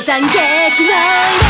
登山できな